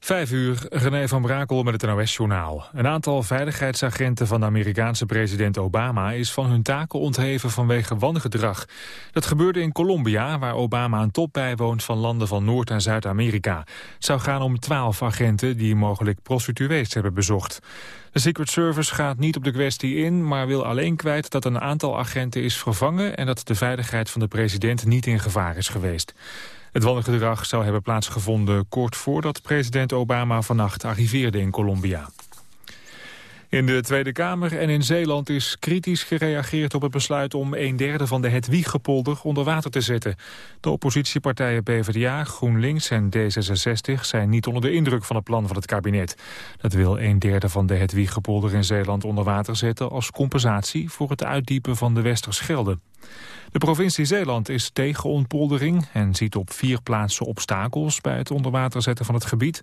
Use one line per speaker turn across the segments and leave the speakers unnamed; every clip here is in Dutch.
Vijf uur, René van Brakel met het NOS-journaal. Een aantal veiligheidsagenten van de Amerikaanse president Obama... is van hun taken ontheven vanwege wangedrag. Dat gebeurde in Colombia, waar Obama een top bijwoont... van landen van Noord- en Zuid-Amerika. Het zou gaan om twaalf agenten die mogelijk prostituees hebben bezocht. De Secret Service gaat niet op de kwestie in... maar wil alleen kwijt dat een aantal agenten is vervangen... en dat de veiligheid van de president niet in gevaar is geweest. Het wandelgedrag zou hebben plaatsgevonden kort voordat president Obama vannacht arriveerde in Colombia. In de Tweede Kamer en in Zeeland is kritisch gereageerd op het besluit om een derde van de Hedwiggepolder onder water te zetten. De oppositiepartijen PvdA, GroenLinks en D66 zijn niet onder de indruk van het plan van het kabinet. Dat wil een derde van de Hedwiggepolder in Zeeland onder water zetten als compensatie voor het uitdiepen van de Westerschelde. De provincie Zeeland is tegen ontpoldering en ziet op vier plaatsen obstakels bij het onderwater zetten van het gebied.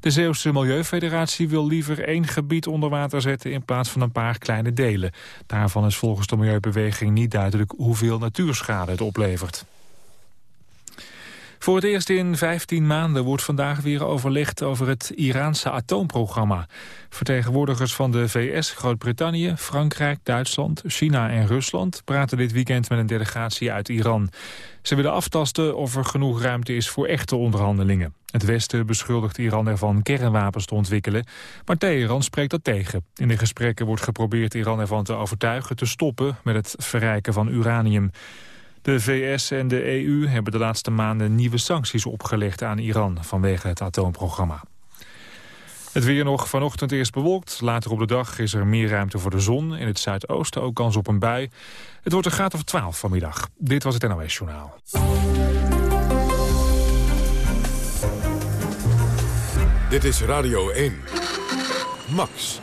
De Zeeuwse Milieufederatie wil liever één gebied onder water zetten in plaats van een paar kleine delen. Daarvan is volgens de Milieubeweging niet duidelijk hoeveel natuurschade het oplevert. Voor het eerst in 15 maanden wordt vandaag weer overlegd over het Iraanse atoomprogramma. Vertegenwoordigers van de VS, Groot-Brittannië, Frankrijk, Duitsland, China en Rusland praten dit weekend met een delegatie uit Iran. Ze willen aftasten of er genoeg ruimte is voor echte onderhandelingen. Het Westen beschuldigt Iran ervan kernwapens te ontwikkelen, maar Teheran spreekt dat tegen. In de gesprekken wordt geprobeerd Iran ervan te overtuigen te stoppen met het verrijken van uranium. De VS en de EU hebben de laatste maanden nieuwe sancties opgelegd aan Iran vanwege het atoomprogramma. Het weer nog vanochtend eerst bewolkt. Later op de dag is er meer ruimte voor de zon. In het zuidoosten ook kans op een bui. Het wordt een graad of 12 vanmiddag. Dit was het NOS Journaal.
Dit is Radio 1. Max.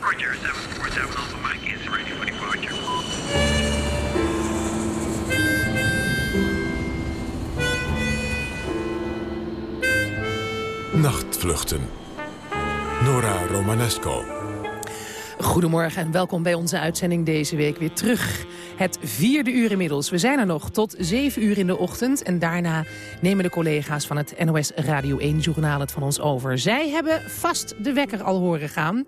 Nachtvluchten. Nora Romanesco.
Goedemorgen en welkom bij onze uitzending deze week weer terug. Het vierde uur inmiddels. We zijn er nog tot zeven uur in de ochtend. En daarna nemen de collega's van het NOS Radio 1-journaal het van ons over. Zij hebben vast de wekker al horen gaan.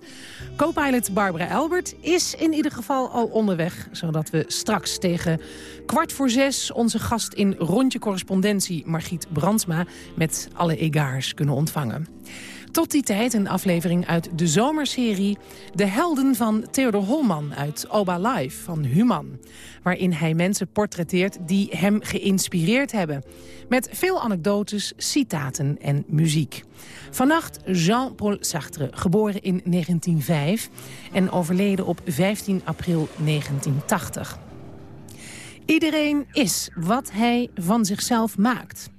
Co-pilot Barbara Albert is in ieder geval al onderweg. Zodat we straks tegen kwart voor zes onze gast in Rondje Correspondentie... Margriet Brandsma met alle egaars kunnen ontvangen. Tot die tijd een aflevering uit de zomerserie... De helden van Theodor Holman uit Oba Live van Human. Waarin hij mensen portretteert die hem geïnspireerd hebben. Met veel anekdotes, citaten en muziek. Vannacht Jean-Paul Sartre, geboren in 1905 en overleden op 15 april 1980. Iedereen is wat hij van zichzelf maakt.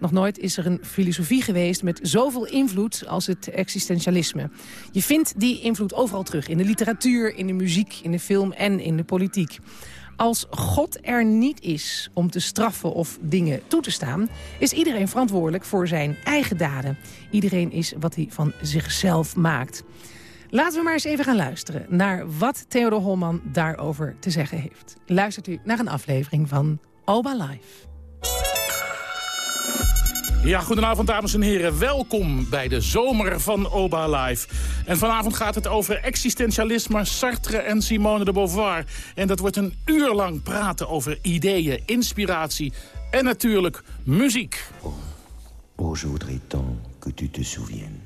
Nog nooit is er een filosofie geweest met zoveel invloed als het existentialisme. Je vindt die invloed overal terug. In de literatuur, in de muziek, in de film en in de politiek. Als God er niet is om te straffen of dingen toe te staan... is iedereen verantwoordelijk voor zijn eigen daden. Iedereen is wat hij van zichzelf maakt. Laten we maar eens even gaan luisteren naar wat Theodor Holman daarover te zeggen heeft. Luistert u naar een aflevering van Oba Live.
Ja, goedenavond dames en heren. Welkom bij de zomer van Oba Live. En vanavond gaat het over existentialisme, Sartre en Simone de Beauvoir. En dat wordt een uur lang praten over ideeën, inspiratie en natuurlijk muziek.
Oh, je voudrais tant que tu te souviennes.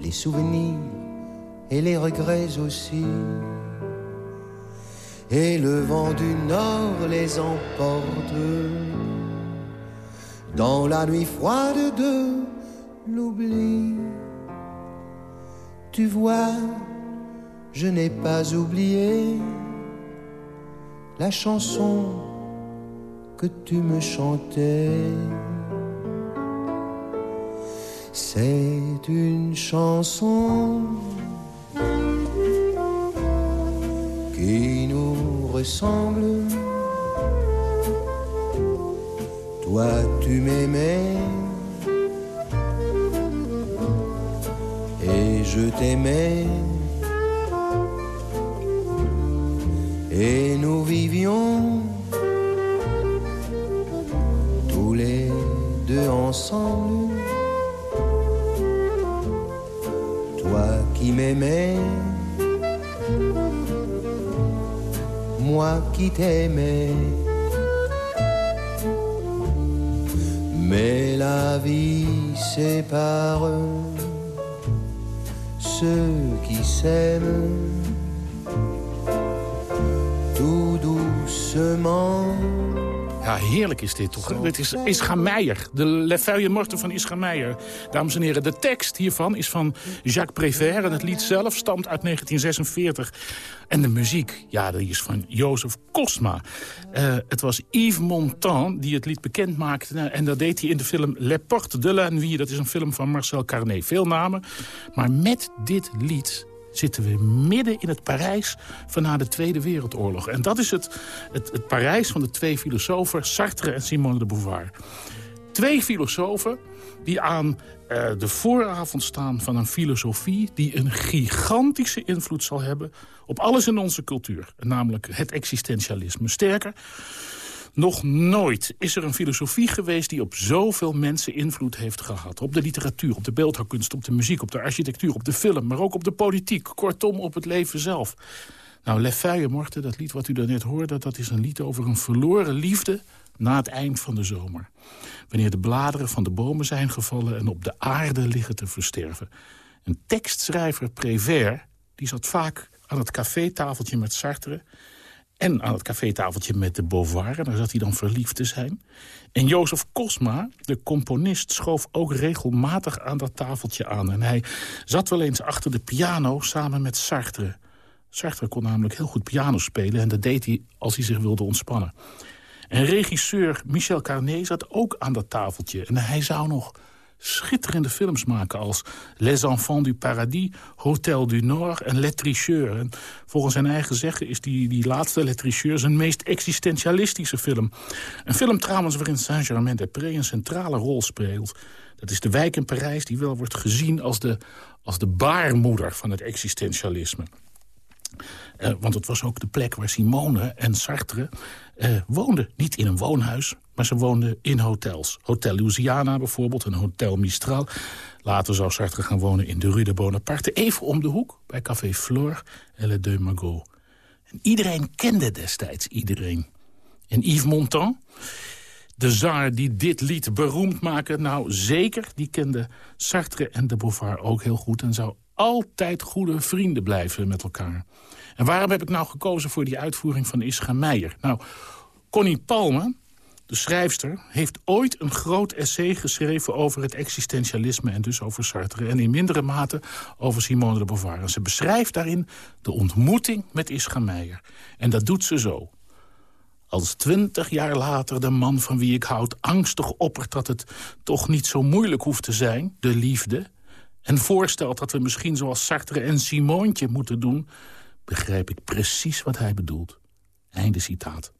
les souvenirs et les regrets aussi. Et le vent du nord les emporte dans la nuit froide de l'oubli. Tu vois, je n'ai pas oublié la chanson que tu me chantais. C'est une chanson qui nous ressemble. Toi, tu m'aimais et je t'aimais. Et nous vivions tous les deux ensemble. Qui m'aimais, moi qui t'aimais. Mais la vie sépare ceux qui s'aiment tout doucement.
Ja, heerlijk is dit toch? Dit is Ischa Meijer, de Le Feuille Morte van Ischa Meijer. Dames en heren, de tekst hiervan is van Jacques Prévert... en het lied zelf stamt uit 1946. En de muziek, ja, die is van Jozef Kosma. Uh, het was Yves Montand die het lied bekend maakte... en dat deed hij in de film Les Portes de la Nuit. Dat is een film van Marcel Carnet. Veel namen, maar met dit lied zitten we midden in het Parijs van na de Tweede Wereldoorlog. En dat is het, het, het Parijs van de twee filosofen, Sartre en Simone de Beauvoir. Twee filosofen die aan uh, de vooravond staan van een filosofie... die een gigantische invloed zal hebben op alles in onze cultuur. Namelijk het existentialisme. Sterker, nog nooit is er een filosofie geweest die op zoveel mensen invloed heeft gehad. Op de literatuur, op de beeldhouwkunst, op de muziek, op de architectuur, op de film... maar ook op de politiek, kortom op het leven zelf. Nou, Le Feuille Morte, dat lied wat u daarnet hoorde... dat is een lied over een verloren liefde na het eind van de zomer. Wanneer de bladeren van de bomen zijn gevallen... en op de aarde liggen te versterven. Een tekstschrijver Prévert, die zat vaak aan het cafétafeltje met Sartre en aan het cafétafeltje met de Beauvoir. Daar zat hij dan verliefd te zijn. En Jozef Kosma, de componist, schoof ook regelmatig aan dat tafeltje aan. En hij zat wel eens achter de piano samen met Sartre. Sartre kon namelijk heel goed piano spelen... en dat deed hij als hij zich wilde ontspannen. En regisseur Michel Carnet zat ook aan dat tafeltje. En hij zou nog schitterende films maken als Les Enfants du Paradis, Hotel du Nord en. En volgens zijn eigen zeggen is die, die laatste Tricheurs zijn meest existentialistische film. Een film trouwens waarin Saint-Germain-des-Prés een centrale rol speelt. Dat is de wijk in Parijs die wel wordt gezien als de, als de baarmoeder van het existentialisme. Uh, want het was ook de plek waar Simone en Sartre uh, woonden. Niet in een woonhuis, maar ze woonden in hotels. Hotel Louisiana bijvoorbeeld, een Hotel Mistral. Later zou Sartre gaan wonen in de Rue de Bonaparte. Even om de hoek, bij Café Flore en Le Deux. En iedereen kende destijds iedereen. En Yves Montand, de zaar die dit lied beroemd maakte... nou zeker, die kende Sartre en de Beauvoir ook heel goed... en zou altijd goede vrienden blijven met elkaar. En waarom heb ik nou gekozen voor die uitvoering van Ischa Meijer? Nou, Connie Palme, de schrijfster, heeft ooit een groot essay geschreven... over het existentialisme en dus over Sartre... en in mindere mate over Simone de Beauvoir. En ze beschrijft daarin de ontmoeting met Ischa Meijer. En dat doet ze zo. Als twintig jaar later de man van wie ik houd angstig oppert... dat het toch niet zo moeilijk hoeft te zijn, de liefde... en voorstelt dat we misschien zoals Sartre en Simoontje moeten doen begrijp ik precies wat hij bedoelt. Einde citaat.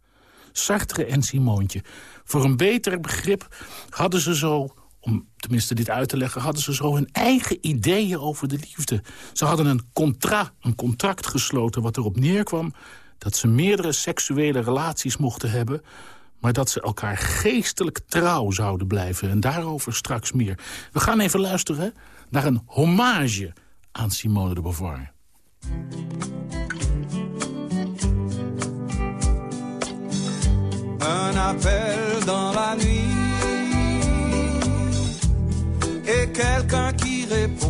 Sartre en Simoontje. Voor een beter begrip hadden ze zo, om tenminste dit uit te leggen... hadden ze zo hun eigen ideeën over de liefde. Ze hadden een, contra, een contract gesloten wat erop neerkwam... dat ze meerdere seksuele relaties mochten hebben... maar dat ze elkaar geestelijk trouw zouden blijven. En daarover straks meer. We gaan even luisteren naar een hommage aan Simone de Beauvoir.
Un appel dans la nuit. Et quelqu'un qui répond.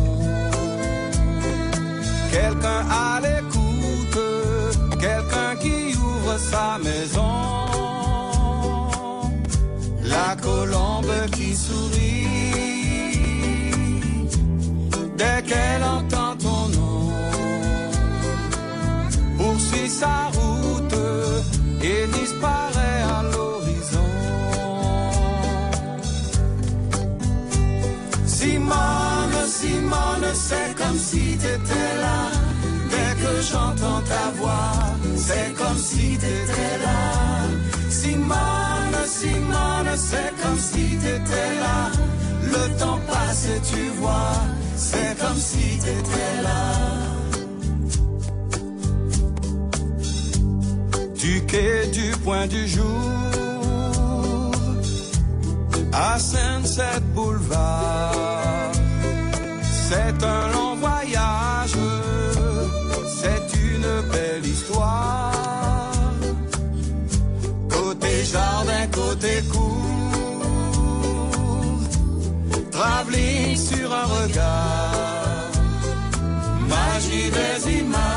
quelqu'un à l'écoute, quelqu'un qui ouvre sa maison. La colombe qui sourit. Dès qu'elle entend ton nom, poursuit sa route. Et disparaît Simone, c'est comme si t'étais là. Dès que j'entends ta voix, c'est comme si t'étais là. Simone, Simone, c'est comme si t'étais là. Le temps passe et tu vois, c'est comme si t'étais là. Du quai du point du jour à Sunset Boulevard. C'est un long voyage, c'est une belle histoire. Côté jardin, côté cour, travelling sur un regard. Magie des images,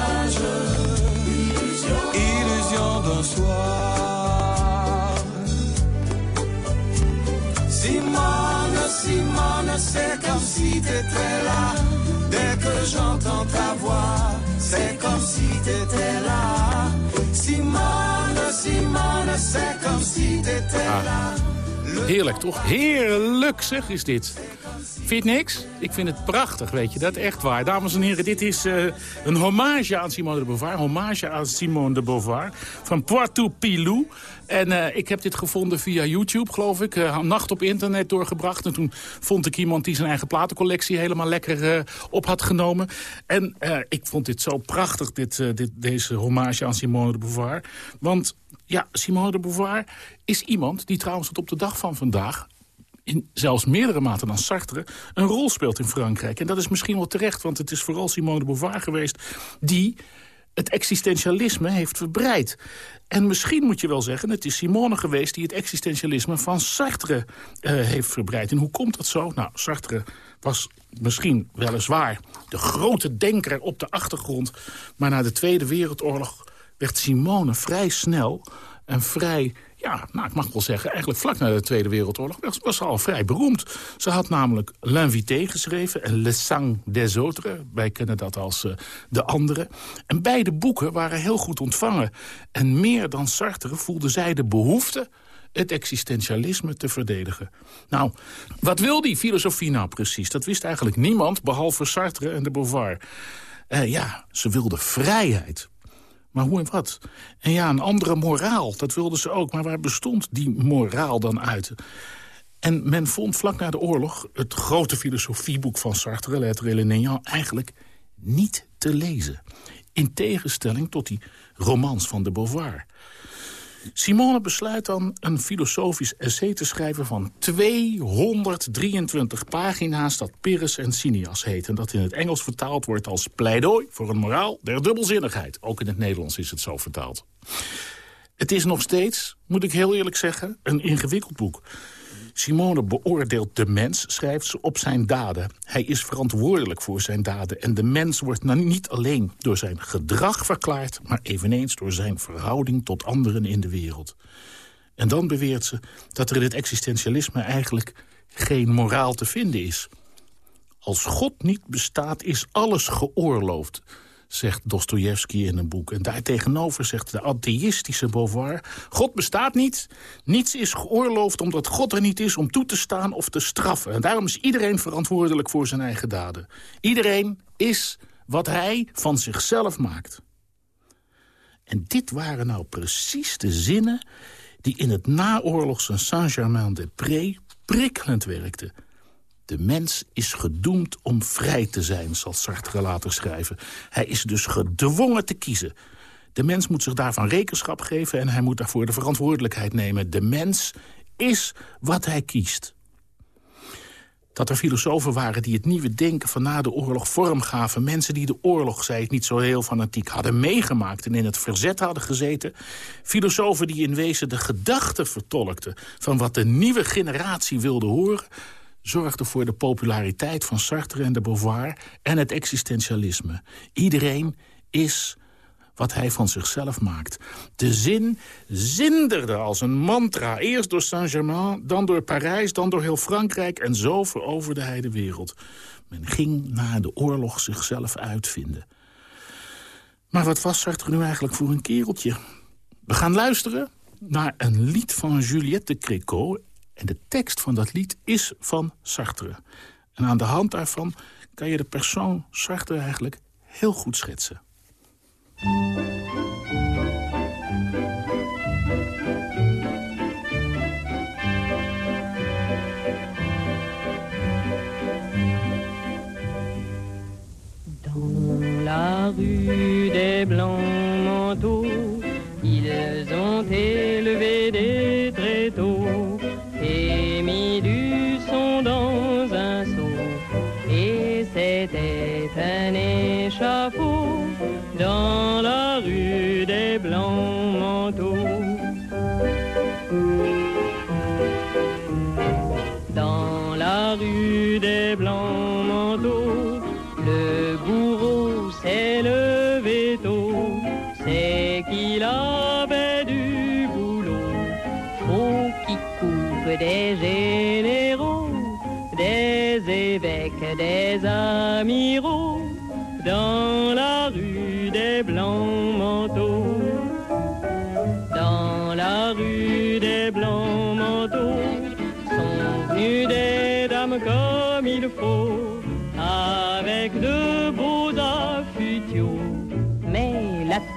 si t'étais là. Dès que j'entends ta voix, c'est comme si t'étais là. Simone, Simone, c'est comme si t'étais là.
Heerlijk, toch? Heerlijk, zeg, is dit. Vind niks? Ik vind het prachtig, weet je. Dat echt waar. Dames en heren, dit is eh, een hommage aan Simone de Beauvoir. Hommage aan Simone de Beauvoir. Van Poitou Pilou. En eh, ik heb dit gevonden via YouTube, geloof ik. Een nacht op internet doorgebracht. En toen vond ik iemand die zijn eigen platencollectie helemaal lekker op had genomen. En ik vond dit zo prachtig, dit, dit, deze hommage aan Simone de Beauvoir. Want ja, Simone de Beauvoir is iemand die trouwens tot op de dag van vandaag in zelfs meerdere maten dan Sartre, een rol speelt in Frankrijk. En dat is misschien wel terecht, want het is vooral Simone de Beauvoir geweest... die het existentialisme heeft verbreid. En misschien moet je wel zeggen, het is Simone geweest... die het existentialisme van Sartre eh, heeft verbreid. En hoe komt dat zo? Nou, Sartre was misschien weliswaar de grote denker op de achtergrond... maar na de Tweede Wereldoorlog werd Simone vrij snel en vrij ja, nou, ik mag wel zeggen, eigenlijk vlak na de Tweede Wereldoorlog was, ze al vrij beroemd. Ze had namelijk L'Invité geschreven en Le Sang des Autres. Wij kennen dat als uh, de andere. En beide boeken waren heel goed ontvangen. En meer dan Sartre voelde zij de behoefte het existentialisme te verdedigen. Nou, wat wil die filosofie nou precies? Dat wist eigenlijk niemand, behalve Sartre en de Beauvoir. Uh, ja, ze wilde vrijheid. Maar hoe en wat? En ja, een andere moraal, dat wilden ze ook. Maar waar bestond die moraal dan uit? En men vond vlak na de oorlog het grote filosofieboek van Sartre, Lettre et le eigenlijk niet te lezen. In tegenstelling tot die romans van de Beauvoir. Simone besluit dan een filosofisch essay te schrijven van 223 pagina's... dat Pyrrhus en Cynias heet. En dat in het Engels vertaald wordt als pleidooi voor een moraal der dubbelzinnigheid. Ook in het Nederlands is het zo vertaald. Het is nog steeds, moet ik heel eerlijk zeggen, een ingewikkeld boek. Simone beoordeelt de mens, schrijft ze, op zijn daden. Hij is verantwoordelijk voor zijn daden. En de mens wordt niet alleen door zijn gedrag verklaard... maar eveneens door zijn verhouding tot anderen in de wereld. En dan beweert ze dat er in het existentialisme eigenlijk geen moraal te vinden is. Als God niet bestaat, is alles geoorloofd zegt Dostojevski in een boek. En daartegenover zegt de atheïstische Beauvoir... God bestaat niet, niets is geoorloofd omdat God er niet is... om toe te staan of te straffen. En daarom is iedereen verantwoordelijk voor zijn eigen daden. Iedereen is wat hij van zichzelf maakt. En dit waren nou precies de zinnen... die in het naoorlogse Saint-Germain-des-Prés prikkelend werkten... De mens is gedoemd om vrij te zijn, zal Sartre later schrijven. Hij is dus gedwongen te kiezen. De mens moet zich daarvan rekenschap geven en hij moet daarvoor de verantwoordelijkheid nemen. De mens is wat hij kiest. Dat er filosofen waren die het nieuwe denken van na de oorlog vorm gaven. Mensen die de oorlog, zei ik niet zo heel fanatiek, hadden meegemaakt... en in het verzet hadden gezeten. Filosofen die in wezen de gedachten vertolkten... van wat de nieuwe generatie wilde horen zorgde voor de populariteit van Sartre en de Beauvoir... en het existentialisme. Iedereen is wat hij van zichzelf maakt. De zin zinderde als een mantra. Eerst door Saint-Germain, dan door Parijs, dan door heel Frankrijk... en zo veroverde hij de wereld. Men ging na de oorlog zichzelf uitvinden. Maar wat was Sartre nu eigenlijk voor een kereltje? We gaan luisteren naar een lied van Juliette de. En de tekst van dat lied is van Sartre. En aan de hand daarvan kan je de persoon Sartre eigenlijk heel goed schetsen.
Dans la rue des blancs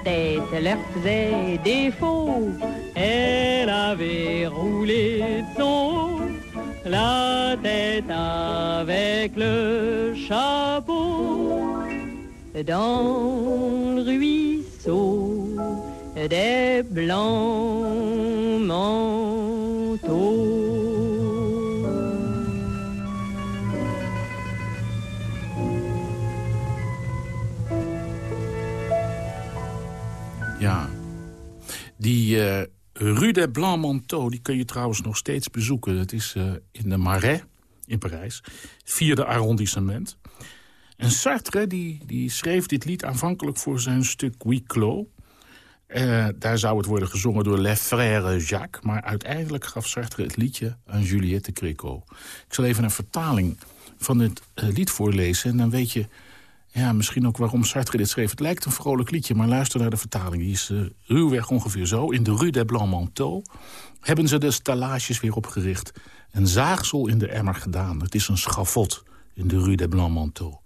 tête leur faisait défaut, elle avait roulé son la tête avec le chapeau dans le ruisseau des blancs manteaux.
Eh, Rue des Blancs Manteaux... die kun je trouwens nog steeds bezoeken. Dat is eh, in de Marais in Parijs. Vierde arrondissement. En Sartre die, die schreef dit lied aanvankelijk voor zijn stuk Huis Clos. Eh, daar zou het worden gezongen door Les Jacques. Maar uiteindelijk gaf Sartre het liedje aan Juliette Créco. Ik zal even een vertaling van het lied voorlezen. En dan weet je ja, misschien ook waarom Sartre dit schreef. Het lijkt een vrolijk liedje, maar luister naar de vertaling. Die is uh, ruwweg ongeveer zo. In de Rue des Blancs Manteaux hebben ze de stallages weer opgericht. Een zaagsel in de emmer gedaan. Het is een schavot in de Rue des Blancs Manteaux.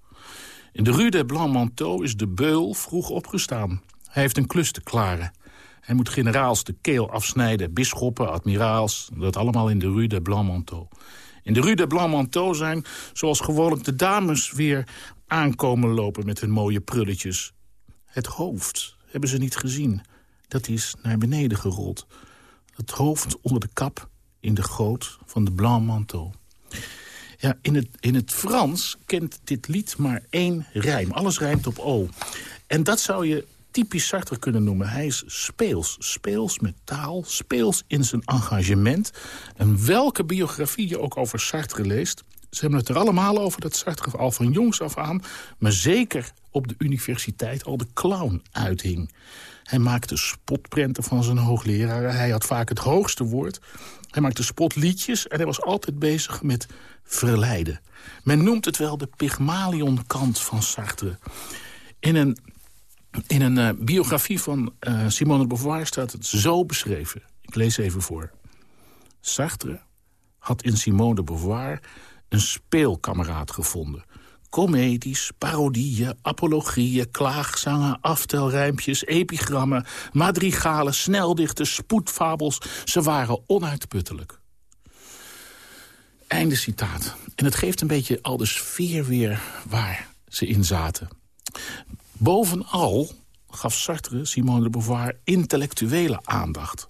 In de Rue des Blancs Manteaux is de beul vroeg opgestaan. Hij heeft een klus te klaren. Hij moet generaals de keel afsnijden, bisschoppen, admiraals. Dat allemaal in de Rue des Blancs Manteaux. In de Rue des Blancs Manteaux zijn, zoals gewoonlijk, de dames weer aankomen lopen met hun mooie prulletjes. Het hoofd hebben ze niet gezien. Dat is naar beneden gerold. Het hoofd onder de kap in de goot van de Blanc Manteau. Ja, in het, in het Frans kent dit lied maar één rijm. Alles rijmt op O. En dat zou je typisch Sartre kunnen noemen. Hij is speels. Speels met taal, speels in zijn engagement. En welke biografie je ook over Sartre leest... ze hebben het er allemaal over dat Sartre al van jongs af aan... maar zeker op de universiteit al de clown uithing. Hij maakte spotprenten van zijn hoogleraren. Hij had vaak het hoogste woord. Hij maakte spotliedjes en hij was altijd bezig met verleiden. Men noemt het wel de Pygmalion-kant van Sartre. In een, in een uh, biografie van uh, Simone de Beauvoir staat het zo beschreven. Ik lees even voor. Sartre had in Simone de Beauvoir een speelkameraad gevonden. Comedies, parodieën, apologieën, klaagzangen, aftelrijmpjes, epigrammen... madrigalen, sneldichten, spoedfabels. Ze waren onuitputtelijk. Einde citaat. En het geeft een beetje al de sfeer weer waar ze in zaten. Bovenal gaf Sartre Simone de Beauvoir intellectuele aandacht.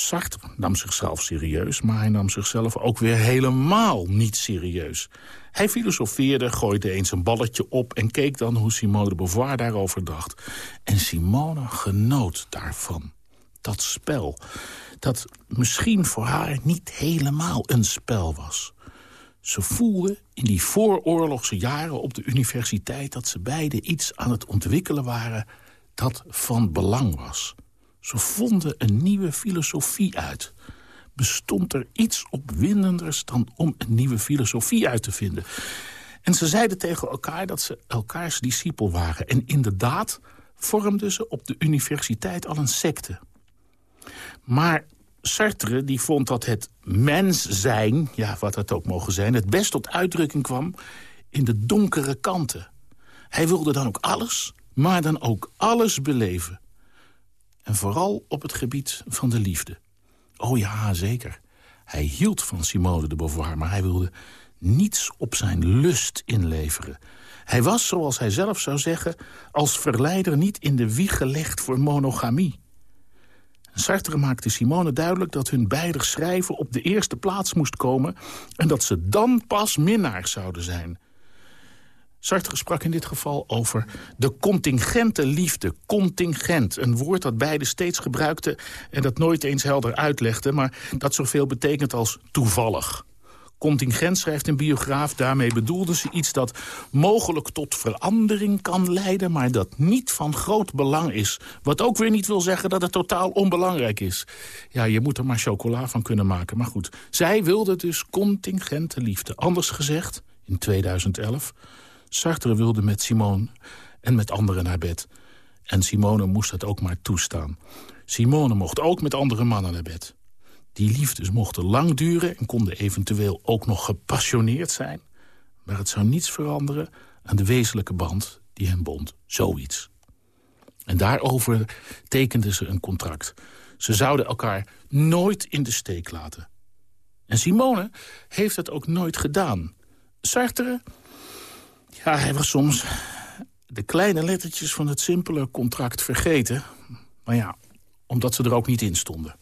Sartre nam zichzelf serieus, maar hij nam zichzelf ook weer helemaal niet serieus. Hij filosofeerde, gooide eens een balletje op... en keek dan hoe Simone de Beauvoir daarover dacht. En Simone genoot daarvan. Dat spel, dat misschien voor haar niet helemaal een spel was. Ze voelden in die vooroorlogse jaren op de universiteit... dat ze beiden iets aan het ontwikkelen waren dat van belang was. Ze vonden een nieuwe filosofie uit. Bestond er iets opwindenders dan om een nieuwe filosofie uit te vinden? En ze zeiden tegen elkaar dat ze elkaars discipel waren. En inderdaad vormden ze op de universiteit al een secte. Maar Sartre die vond dat het mens zijn, ja, wat dat ook mogen zijn... het best tot uitdrukking kwam in de donkere kanten. Hij wilde dan ook alles, maar dan ook alles beleven. En vooral op het gebied van de liefde. Oh ja, zeker. Hij hield van Simone de Beauvoir, maar hij wilde niets op zijn lust inleveren. Hij was, zoals hij zelf zou zeggen, als verleider niet in de wieg gelegd voor monogamie. Sartre maakte Simone duidelijk dat hun beider schrijven op de eerste plaats moest komen... en dat ze dan pas minnaars zouden zijn. Sartre sprak in dit geval over de contingente liefde. Contingent, een woord dat beide steeds gebruikten... en dat nooit eens helder uitlegde, maar dat zoveel betekent als toevallig. Contingent, schrijft een biograaf, daarmee bedoelde ze iets dat mogelijk tot verandering kan leiden, maar dat niet van groot belang is. Wat ook weer niet wil zeggen dat het totaal onbelangrijk is. Ja, je moet er maar chocola van kunnen maken, maar goed. Zij wilde dus contingente liefde. Anders gezegd, in 2011, Sartre wilde met Simone en met anderen naar bed. En Simone moest het ook maar toestaan. Simone mocht ook met andere mannen naar bed. Die liefdes mochten lang duren en konden eventueel ook nog gepassioneerd zijn. Maar het zou niets veranderen aan de wezenlijke band die hen bond. Zoiets. En daarover tekenden ze een contract. Ze zouden elkaar nooit in de steek laten. En Simone heeft het ook nooit gedaan. Sartre, ja, hij was soms de kleine lettertjes van het simpele contract vergeten. Maar ja, omdat ze er ook niet in stonden.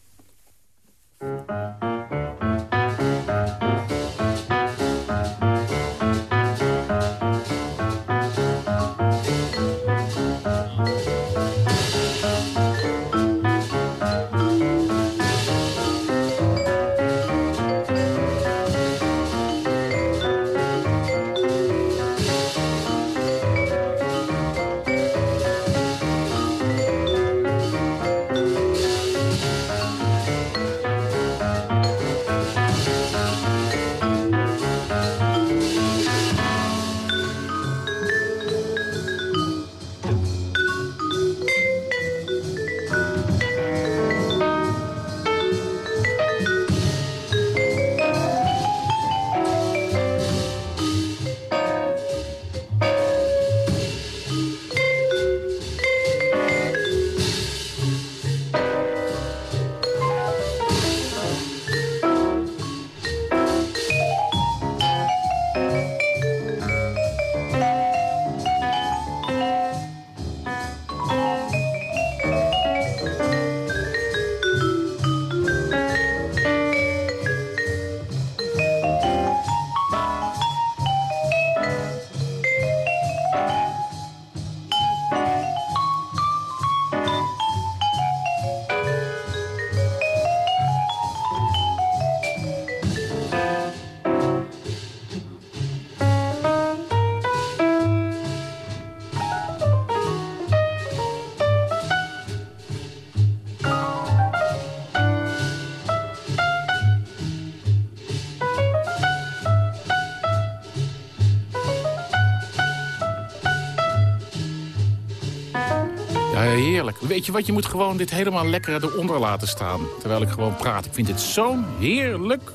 Weet je wat, je moet gewoon dit helemaal lekker eronder laten staan. Terwijl ik gewoon praat. Ik vind dit zo'n heerlijk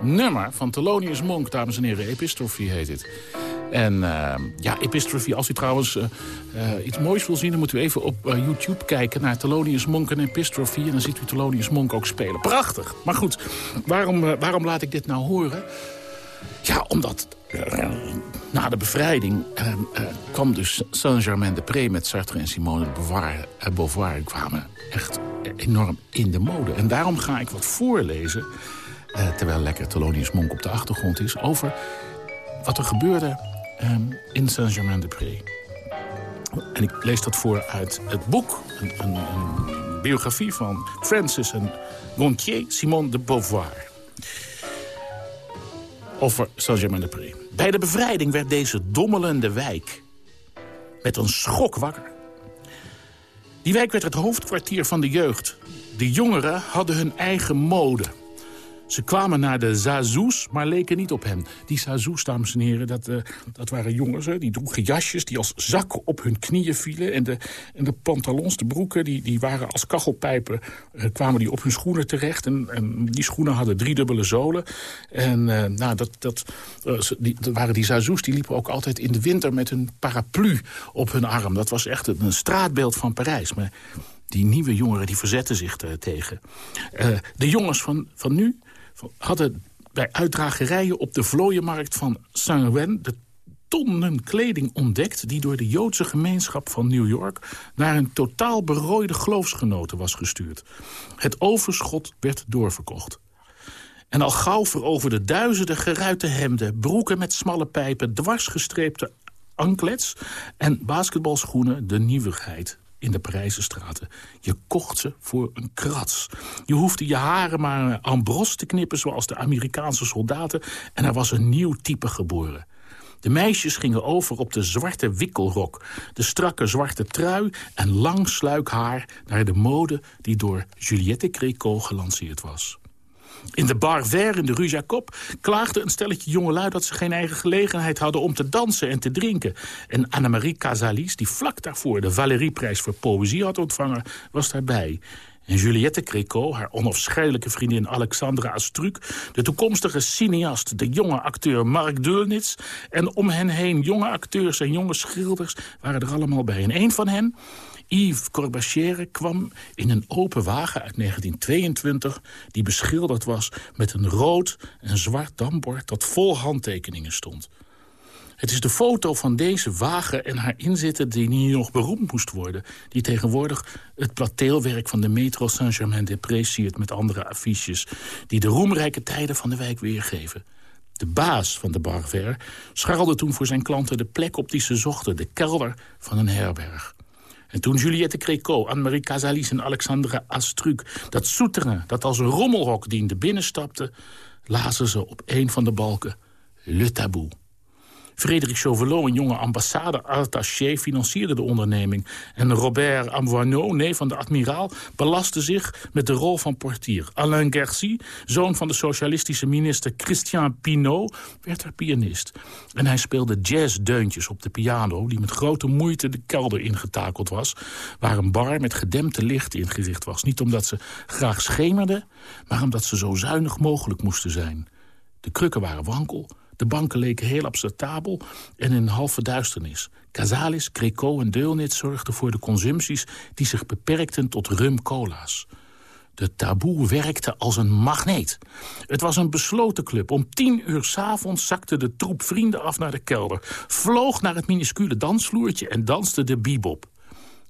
nummer van Thelonious Monk, dames en heren. Epistrophe heet het. En uh, ja, Epistrophe, als u trouwens uh, uh, iets moois wil zien... dan moet u even op YouTube kijken naar Thelonious Monk en Epistrophe. En dan ziet u Thelonious Monk ook spelen. Prachtig! Maar goed, waarom, waarom laat ik dit nou horen? Ja, omdat na de bevrijding uh, uh, kwam dus Saint-Germain-de-Pré met Sartre en Simone de Beauvoir, Beauvoir kwamen echt enorm in de mode. En daarom ga ik wat voorlezen, terwijl lekker Thelonious Monk op de achtergrond is... over wat er gebeurde um, in Saint-Germain-de-Pré. En ik lees dat voor uit het boek, een, een, een biografie van Francis en Gontier, Simone de Beauvoir. Over Saint-Germain-de-Pré. Bij de bevrijding werd deze dommelende wijk met een schok wakker. Die wijk werd het hoofdkwartier van de jeugd. De jongeren hadden hun eigen mode. Ze kwamen naar de Zazoes, maar leken niet op hem. Die Zazoes, dames en heren, dat, uh, dat waren jongens. Die droegen jasjes die als zakken op hun knieën vielen. En de, en de pantalons, de broeken, die, die waren als kachelpijpen... Uh, kwamen die op hun schoenen terecht. En, en die schoenen hadden driedubbele zolen. En uh, nou, dat, dat, die, waren die Zazoes, die liepen ook altijd in de winter... met een paraplu op hun arm. Dat was echt een, straatbeeld van Parijs. Maar die nieuwe jongeren die verzetten zich tegen. de jongens van, van nu hadden bij uitdragerijen op de vlooienmarkt van Saint-Ouen... de tonnen kleding ontdekt die door de Joodse gemeenschap van New York... naar een totaal berooide geloofsgenoten was gestuurd. Het overschot werd doorverkocht. En al gauw veroverden duizenden geruite hemden... broeken met smalle pijpen, dwarsgestreepte anklets... en basketbalschoenen de nieuwigheid in de Parijse straten. Je kocht ze voor een krats. Je hoefde je haren maar aan bros te knippen... zoals de Amerikaanse soldaten... en er was een nieuw type geboren. De meisjes gingen over op de zwarte wikkelrok... de strakke zwarte trui en lang sluik haar... naar de mode die door Juliette Gréco gelanceerd was. In de bar Ver in de Rue Jacob klaagde een stelletje jongelui... dat ze geen eigen gelegenheid hadden om te dansen en te drinken. En Annemarie Casalis, die vlak daarvoor de Valerieprijs voor poëzie had ontvangen... was daarbij. En Juliette Créco, haar onafscheidelijke vriendin Alexandra Astruc... de toekomstige cineast, de jonge acteur Mark Dulnitz... en om hen heen jonge acteurs en jonge schilders waren er allemaal bij. En een van hen, Yves Corbachiere kwam in een open wagen uit 1922... die beschilderd was met een rood en zwart dambord... dat vol handtekeningen stond. Het is de foto van deze wagen en haar inzitter die niet nog beroemd moest worden... die tegenwoordig het plateelwerk van de metro Saint-Germain-des-Prés siert... met andere affiches die de roemrijke tijden van de wijk weergeven. De baas van de Barver scharrelde toen voor zijn klanten de plek op die ze zochten... de kelder van een herberg. En toen Juliette Créco, Anne-Marie Casalis en Alexandra Astruc... dat souterrain, dat als een rommelhok diende, binnenstapte... lazen ze op een van de balken Le Tabou. Frederik Chauvelot, een jonge ambassade-attaché, financierde de onderneming. En Robert Amvoineau, nee van de admiraal, belastte zich met de rol van portier. Alain Gercy, zoon van de socialistische minister Christian Pinot, werd er pianist. En hij speelde jazzdeuntjes op de piano... die met grote moeite de kelder ingetakeld was... waar een bar met gedempte licht ingericht was. Niet omdat ze graag schemerden, maar omdat ze zo zuinig mogelijk moesten zijn. De krukken waren wankel, de banken leken heel acceptabel en in halve duisternis. Casalis, Greco en Deulnitz zorgden voor de consumpties... die zich beperkten tot rum-cola's. De taboe werkte als een magneet. Het was een besloten club. Om tien uur s'avonds zakte de troep vrienden af naar de kelder... vloog naar het minuscule dansvloertje en danste de bebop.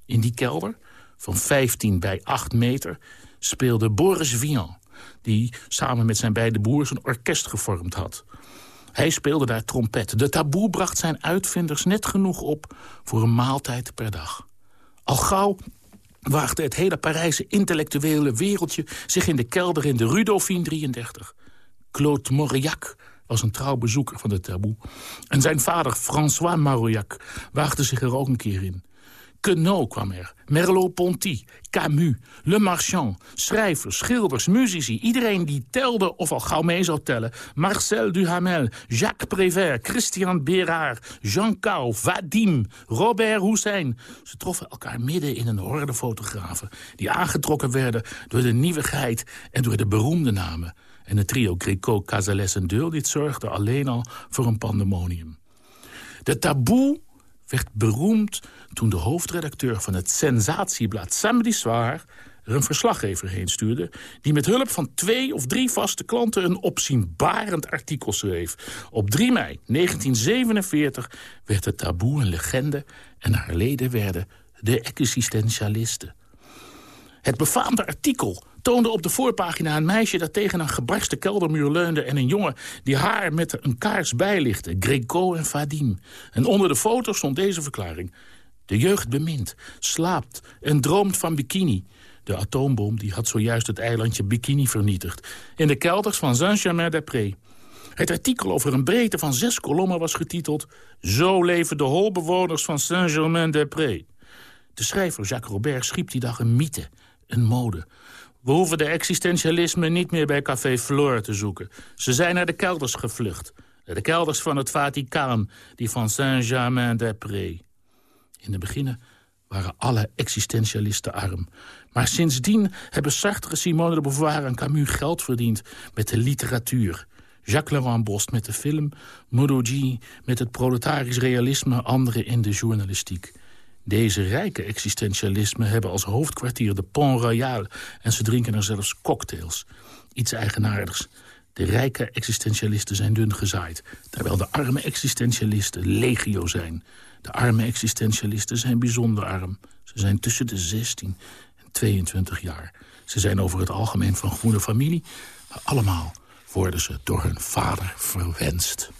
In die kelder, van 15 bij 8 meter, speelde Boris Vian... die samen met zijn beide broers een orkest gevormd had... Hij speelde daar trompet. De taboe bracht zijn uitvinders net genoeg op voor een maaltijd per dag. Al gauw waagde het hele Parijse intellectuele wereldje... zich in de kelder in de Rue Dauphine 33. Claude Mauriac was een trouw bezoeker van de taboe. En zijn vader, François Mauriac, waagde zich er ook een keer in. Queneau kwam er, Merleau-Ponty, Camus, Le Marchand... schrijvers, schilders, muzici, iedereen die telde of al gauw mee zou tellen... Marcel Duhamel, Jacques Prévert, Christian Bérard, Jean Cau, Vadim, Robert Hussein. Ze troffen elkaar midden in een horde fotografen... die aangetrokken werden door de nieuwigheid en door de beroemde namen. En het trio Greco, Casales en dit zorgde alleen al voor een pandemonium. De taboe werd beroemd toen de hoofdredacteur van het sensatieblad Samedi Soir er een verslaggever heen stuurde... die met hulp van twee of drie vaste klanten een opzienbarend artikel schreef. Op 3 mei 1947 werd het taboe een legende... en haar leden werden de existentialisten. Het befaamde artikel toonde op de voorpagina een meisje dat tegen een gebarste keldermuur leunde... en een jongen die haar met een kaars bijlichtte, Greco en Vadim. En onder de foto stond deze verklaring. De jeugd bemint, slaapt en droomt van bikini. De atoombom die had zojuist het eilandje Bikini vernietigd. In de kelders van Saint-Germain-des-Prés. Het artikel over een breedte van zes kolommen was getiteld... Zo leven de holbewoners van Saint-Germain-des-Prés. De schrijver Jacques Robert schiep die dag een mythe, een mode. We hoeven de existentialisme niet meer bij Café Flore te zoeken. Ze zijn naar de kelders gevlucht. De kelders van het Vaticaan, die van Saint-Germain-des-Prés. In de beginnen waren alle existentialisten arm. Maar sindsdien hebben Sartre, Simone de Beauvoir en Camus geld verdiend met de literatuur. Jacques Laurent Bost met de film, Morogi met het proletarisch realisme, anderen in de journalistiek. Deze rijke existentialismen hebben als hoofdkwartier de Pont Royal... en ze drinken er zelfs cocktails. Iets eigenaardigs. De rijke existentialisten zijn dun gezaaid... terwijl de arme existentialisten legio zijn. De arme existentialisten zijn bijzonder arm. Ze zijn tussen de 16 en 22 jaar. Ze zijn over het algemeen van goede familie... maar allemaal worden ze door hun vader verwenst.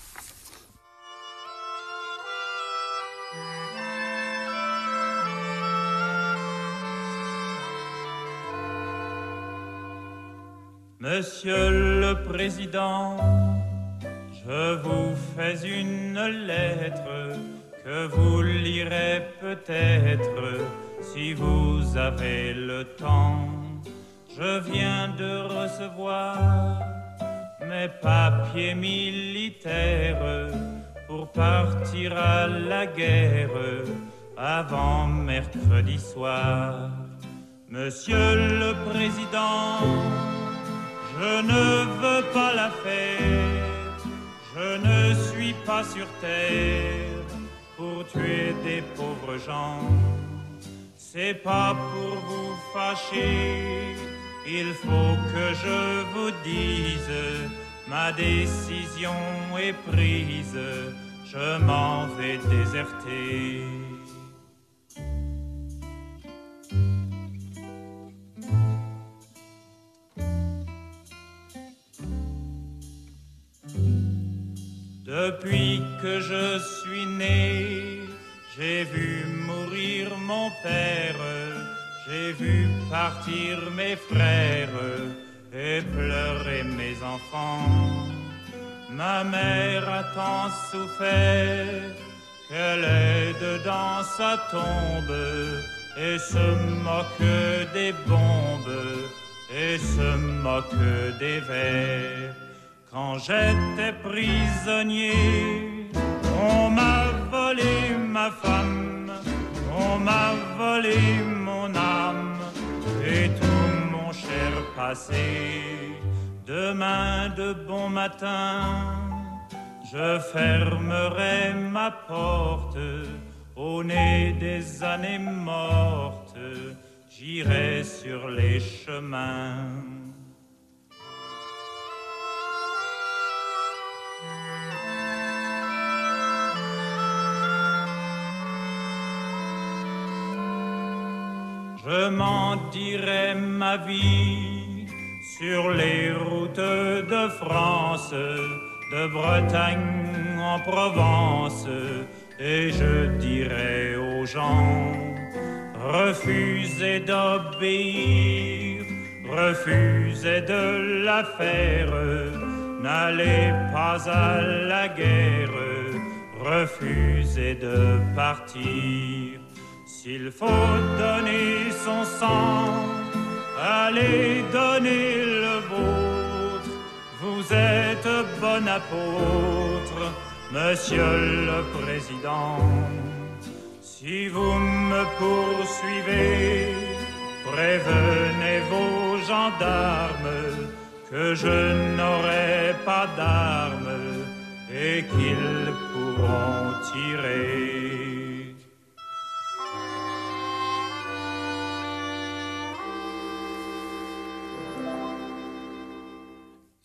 Monsieur le Président, je vous fais une lettre que vous lirez peut-être si vous avez le temps. Je viens de recevoir mes papiers militaires pour partir à la guerre avant mercredi soir. Monsieur le Président, je ne veux pas la faire, je ne suis pas sur terre pour tuer des pauvres gens. C'est pas pour vous fâcher, il faut que je vous dise, ma décision est prise, je m'en vais déserter. Je suis né, j'ai vu mourir mon père, j'ai vu partir mes frères et pleurer mes enfants. Ma mère a tant souffert qu'elle est dedans sa tombe et se moque des bombes et se moque des vers. Quand j'étais prisonnier, on m'a volé ma femme, on m'a volé mon âme et tout mon cher passé. Demain de bon matin, je fermerai ma porte au nez des années mortes, j'irai sur les chemins. Je m'en dirai ma vie sur les routes de France, de Bretagne en Provence, et je dirai aux gens, refusez d'obéir, refusez de la faire, n'allez pas à la guerre, refusez de partir. S'il faut donner monsieur le président. Si vous me poursuivez, prévenez vos gendarmes que je n'aurai pas d'armes et qu'ils pourront tirer.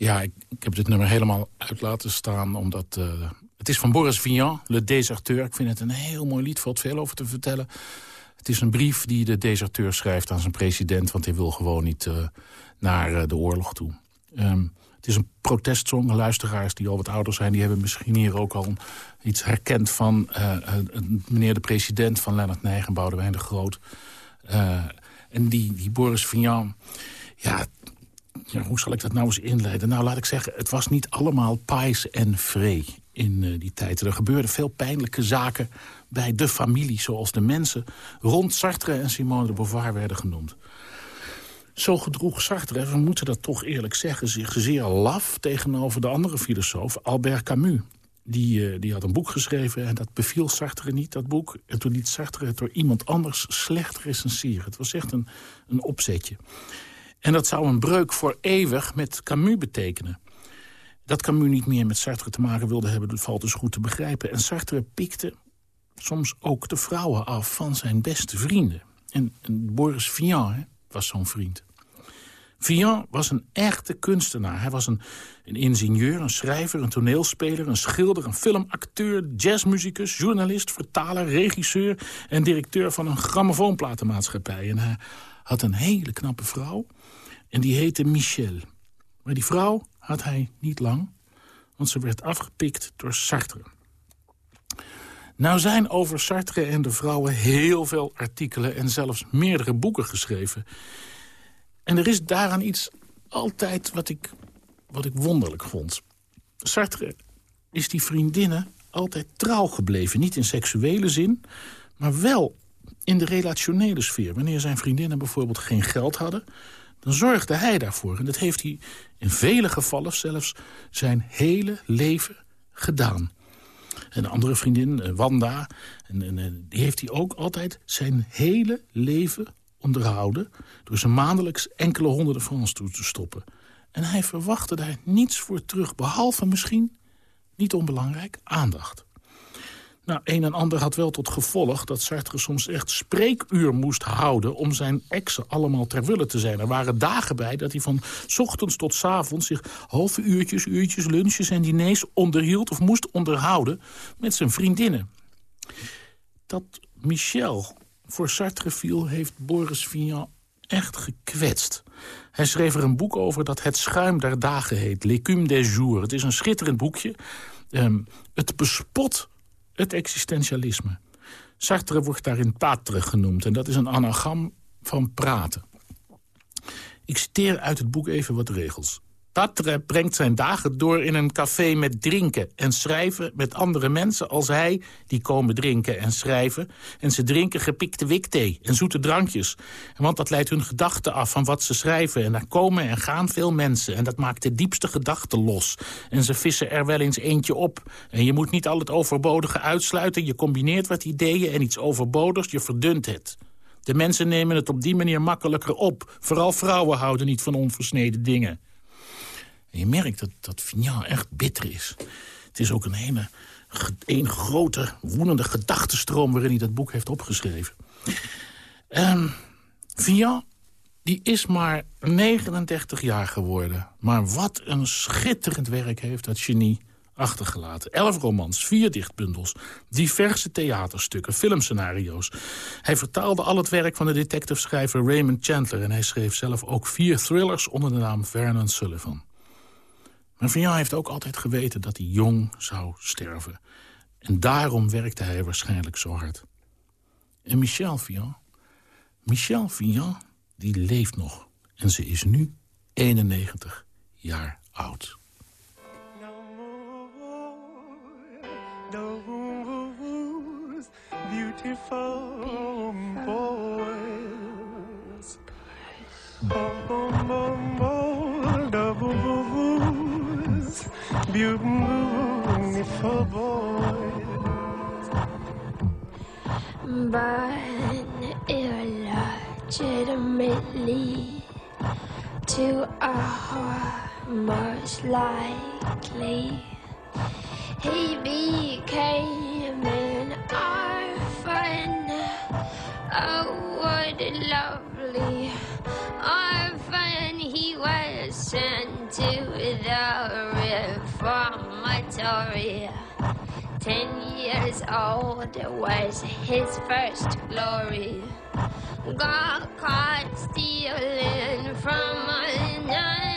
Ja, ik, heb dit nummer helemaal uit laten staan... omdat uh, het is van Boris Vian, Le Deserteur. Ik vind het een heel mooi lied, valt veel over te vertellen. Het is een brief die de deserteur schrijft aan zijn president... want hij wil gewoon niet uh, naar uh, de oorlog toe. Um, het is een protestsong. Luisteraars die al wat ouder zijn... die hebben misschien hier ook al iets herkend van meneer de president... van Lennart Nijgen, Boudewijn de Groot. en die, die Boris Vian... Ja, ja, hoe zal ik dat nou eens inleiden? Nou, laat ik zeggen, het was niet allemaal pais en vree in eh, die tijd. Er gebeurden veel pijnlijke zaken bij de familie... zoals de mensen rond Sartre en Simone de Beauvoir werden genoemd. Zo gedroeg Sartre, we moeten dat toch eerlijk zeggen... zich zeer laf tegenover de andere filosoof, Albert Camus. Die, eh, die had een boek geschreven en dat beviel Sartre niet, dat boek. En toen liet Sartre het door iemand anders slecht recenseren. Het was echt een, een opzetje. En dat zou een breuk voor eeuwig met Camus betekenen. Dat Camus niet meer met Sartre te maken wilde hebben... valt dus goed te begrijpen. En Sartre pikte soms ook de vrouwen af van zijn beste vrienden. En, Boris Vian was zo'n vriend. Vian was een echte kunstenaar. Hij was een, een ingenieur, een schrijver, een toneelspeler... een schilder, een filmacteur, jazzmuzikus, journalist... vertaler, regisseur en directeur van een grammofoonplatenmaatschappij. En hij had een hele knappe vrouw en die heette Michel. Maar die vrouw had hij niet lang, want ze werd afgepikt door Sartre. Nou zijn over Sartre en de vrouwen heel veel artikelen... en zelfs meerdere boeken geschreven. En er is daaraan iets altijd wat ik, wat ik wonderlijk vond. Sartre is die vriendinnen altijd trouw gebleven. Niet in seksuele zin, maar wel in de relationele sfeer. Wanneer zijn vriendinnen bijvoorbeeld geen geld hadden... dan zorgde hij daarvoor. En dat heeft hij in vele gevallen zelfs zijn hele leven gedaan. En een andere vriendin, eh, Wanda, en, en, eh, die heeft hij ook altijd zijn hele leven onderhouden... door ze maandelijks enkele honderden francs toe te stoppen. En hij verwachtte daar niets voor terug, behalve misschien, niet onbelangrijk, aandacht. Nou, een en ander had wel tot gevolg dat Sartre soms echt spreekuur moest houden... om zijn exen allemaal ter wille te zijn. Er waren dagen bij dat hij van ochtends tot avonds... zich halve uurtjes, uurtjes, lunches en diners onderhield... of moest onderhouden met zijn vriendinnen. Dat Michel voor Sartre viel, heeft Boris Vian echt gekwetst. Hij schreef er een boek over dat Het Schuim der Dagen heet. L'écume des jours. Het is een schitterend boekje. Um, het bespot het existentialisme. Sartre wordt daarin patre genoemd en dat is een anagram van praten. Ik citeer uit het boek even wat regels. Tatre brengt zijn dagen door in een café met drinken en schrijven met andere mensen als hij, die komen drinken en schrijven. En ze drinken gepikte wikthee en zoete drankjes. Want dat leidt hun gedachten af van wat ze schrijven. En daar komen en gaan veel mensen en dat maakt de diepste gedachten los. En ze vissen er wel eens eentje op. En je moet niet al het overbodige uitsluiten. Je combineert wat ideeën en iets overbodigs, je verdunt het. De mensen nemen het op die manier makkelijker op. Vooral vrouwen houden niet van onversneden dingen. En je merkt dat, dat echt bitter is. Het is ook een hele een grote, woedende gedachtenstroom... waarin hij dat boek heeft opgeschreven. Um, Vignan die is maar 39 jaar geworden. Maar wat een schitterend werk heeft dat genie achtergelaten. Elf romans, vier dichtbundels, diverse theaterstukken, filmscenario's. Hij vertaalde al het werk van de detectiveschrijver Raymond Chandler... en hij schreef zelf ook vier thrillers onder de naam Vernon Sullivan. Maar Vian heeft ook altijd geweten dat hij jong zou sterven. En daarom werkte hij waarschijnlijk zo hard. En Michel Vian, Michel Vian, die leeft nog. En ze is nu 91 jaar oud. Beautiful. Beautiful boy. But illegitimately to a most likely he became an orphan. Oh, what a lovely orphan he was sent to the reformatory. Ten years old was his first glory. Got caught stealing from a nun.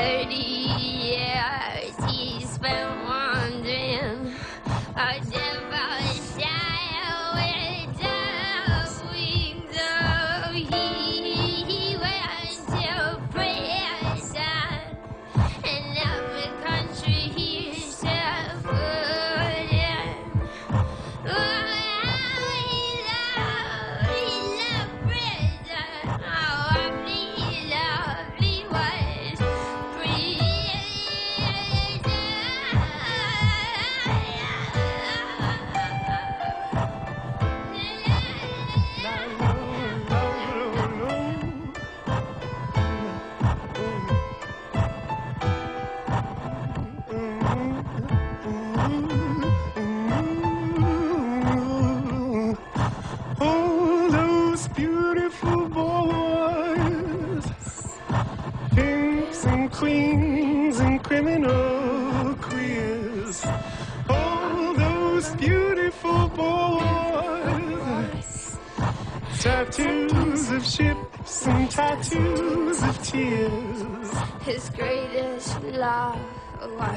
30 years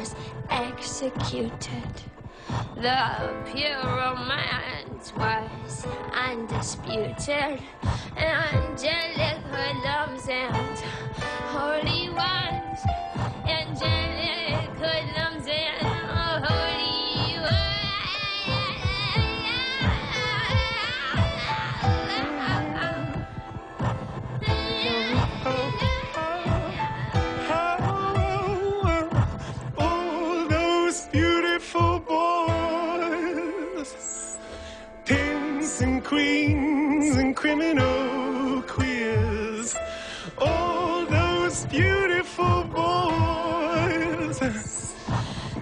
was executed. The pure romance was undisputed. Angelic hoodlums and holy ones.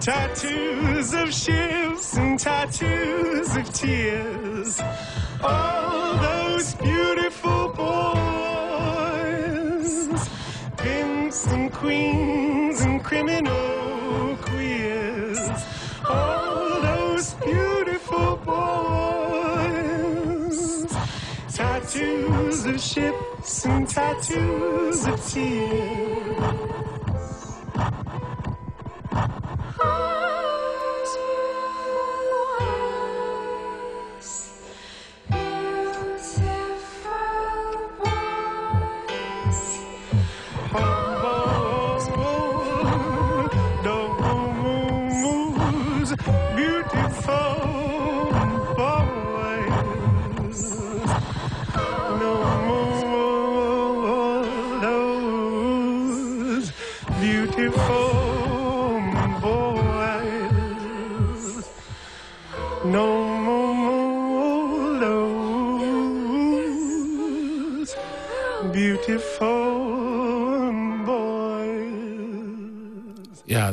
Tattoos of ships and tattoos of tears. All those beautiful boys, pimps and queens and criminal queers. All those beautiful boys, tattoos of ships and tattoos of tears.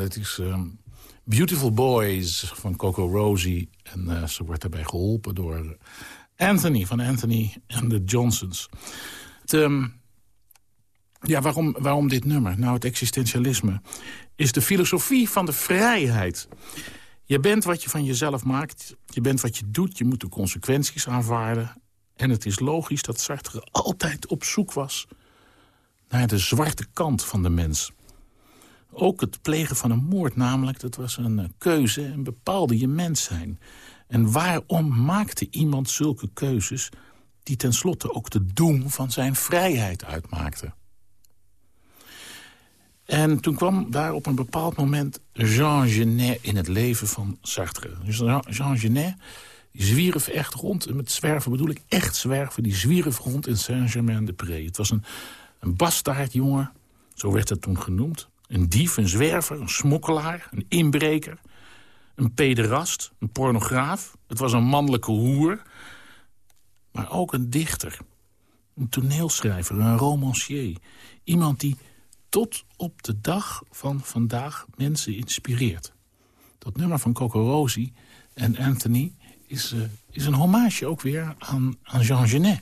Dat is ehm, Beautiful Boys van Coco Rosie. En eh, ze wordt daarbij geholpen door Anthony van Anthony en de Johnsons. Het, ehm, ja, waarom, waarom dit nummer? Nou, het existentialisme is de filosofie van de vrijheid. Je bent wat je van jezelf maakt. Je bent wat je doet. Je moet de consequenties aanvaarden. En het is logisch dat Sartre altijd op zoek was... naar de zwarte kant van de mens. Ook het plegen van een moord namelijk, dat was een eh, keuze... en bepaalde je mens zijn. En waarom maakte iemand zulke keuzes... die tenslotte ook de doem van zijn vrijheid uitmaakten? En toen kwam daar op een bepaald moment Jean Genet in het leven van Sartre. Jean, Genet zwierf echt rond. En met zwerven bedoel ik echt zwerven. Die zwierf rond in Saint-Germain-de-Pré. Het was een, een bastaardjongen, zo werd het toen genoemd. Een dief, een zwerver, een smokkelaar, een inbreker. Een pederast, een pornograaf. Het was een mannelijke hoer. Maar ook een dichter. Een toneelschrijver, een romancier. Iemand die tot op de dag van vandaag mensen inspireert. Dat nummer van Coco Rosie en Anthony is, uh, is een hommage ook weer aan, aan Jean Genet.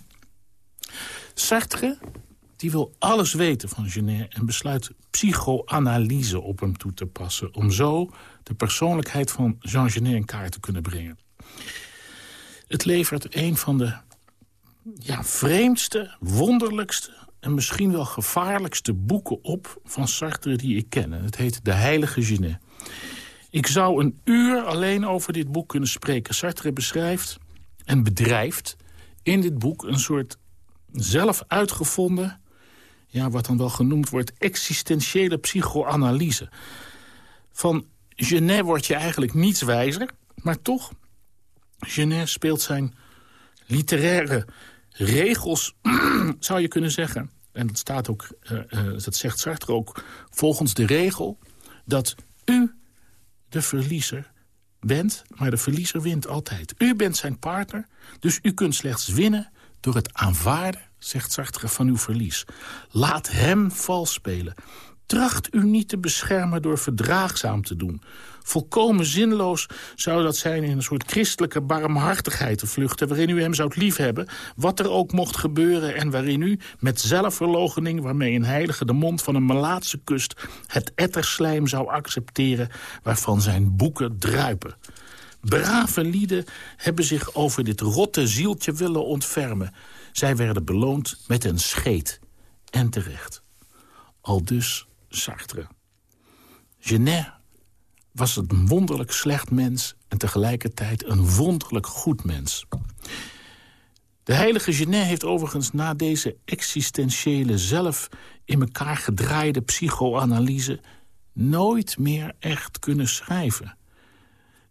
Sartre die wil alles weten van Genet en besluit psychoanalyse op hem toe te passen... om zo de persoonlijkheid van Jean Genet in kaart te kunnen brengen. Het levert een van de ja, vreemdste, wonderlijkste en misschien wel gevaarlijkste boeken op van Sartre die ik ken. Het heet De Heilige Genet. Ik zou een uur alleen over dit boek kunnen spreken. Sartre beschrijft en bedrijft in dit boek een soort zelf uitgevonden... Ja, wat dan wel genoemd wordt existentiële psychoanalyse. Van Genet word je eigenlijk niets wijzer, maar toch... Genet speelt zijn literaire regels, zou je kunnen zeggen... en dat, staat ook, uh, dat zegt Sartre ook, volgens de regel... dat u de verliezer bent, maar de verliezer wint altijd. U bent zijn partner, dus u kunt slechts winnen... door het aanvaarden, zegt Sartre, van uw verlies. Laat hem vals spelen. Tracht u niet te beschermen door verdraagzaam te doen. Volkomen zinloos zou dat zijn in een soort christelijke barmhartigheid te vluchten... waarin u hem zou liefhebben, wat er ook mocht gebeuren... en waarin u met zelfverloochening, waarmee een heilige de mond van een Malaatse kust... het etterslijm zou accepteren waarvan zijn boeken druipen. Brave lieden hebben zich over dit rotte zieltje willen ontfermen. Zij werden beloond met een scheet. En terecht. Al dus Sartre. Genet was een wonderlijk slecht mens... en tegelijkertijd een wonderlijk goed mens. De heilige Genet heeft overigens na deze existentiële... zelf in elkaar gedraaide psychoanalyse... nooit meer echt kunnen schrijven.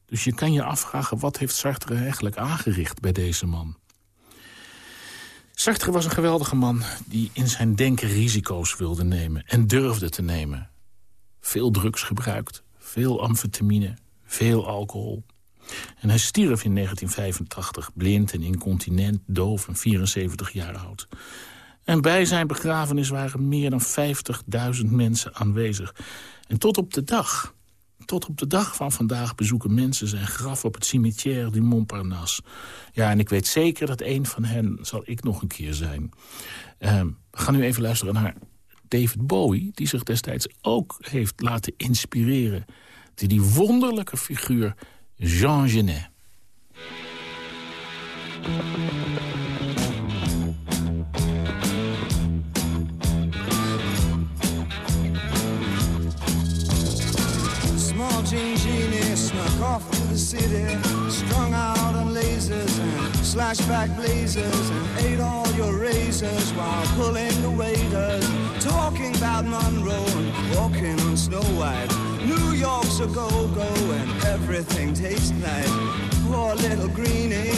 Dus je kan je afvragen, wat heeft Sartre eigenlijk aangericht bij deze man? Sartre was een geweldige man die in zijn denken risico's wilde nemen... en durfde te nemen. Veel drugs gebruikt, veel amfetamine, veel alcohol. En hij stierf in 1985, blind en incontinent, doof en 74 jaar oud. En bij zijn begrafenis waren meer dan 50.000 mensen aanwezig. En tot op de dag, tot op de dag van vandaag bezoeken mensen zijn graf op het cimetière du Montparnasse. Ja, en ik weet zeker dat een van hen zal ik nog een keer zijn. Uh, we gaan nu even luisteren naar David Bowie... die zich destijds ook heeft laten inspireren... door die wonderlijke figuur Jean Genet.
Jean Genie snuck off to the city, strung out on lasers and slashback blazers, and ate all your razors while pulling the waiters, talking about Monroe and walking on Snow White. New York's a go-go and everything tastes nice. Poor little greenie.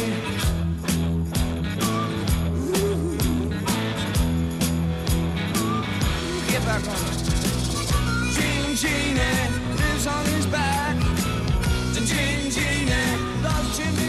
Ooh. Get back on Genie eh? on his back. The gin, neck, loves Jimmy.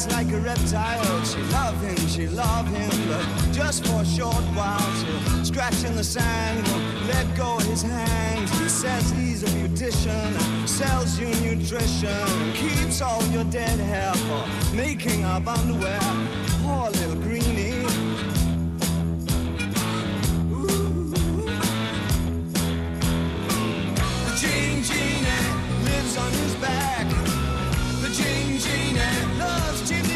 Smiles like a reptile. She love him, she love him, but just for a short while. She'll scratch in the sand, let go his hand. He says he's a beautician, sells you nutrition, keeps all your dead hair for making up underwear. Poor little greenie. The Gene Genie lives on his back. Loves chimney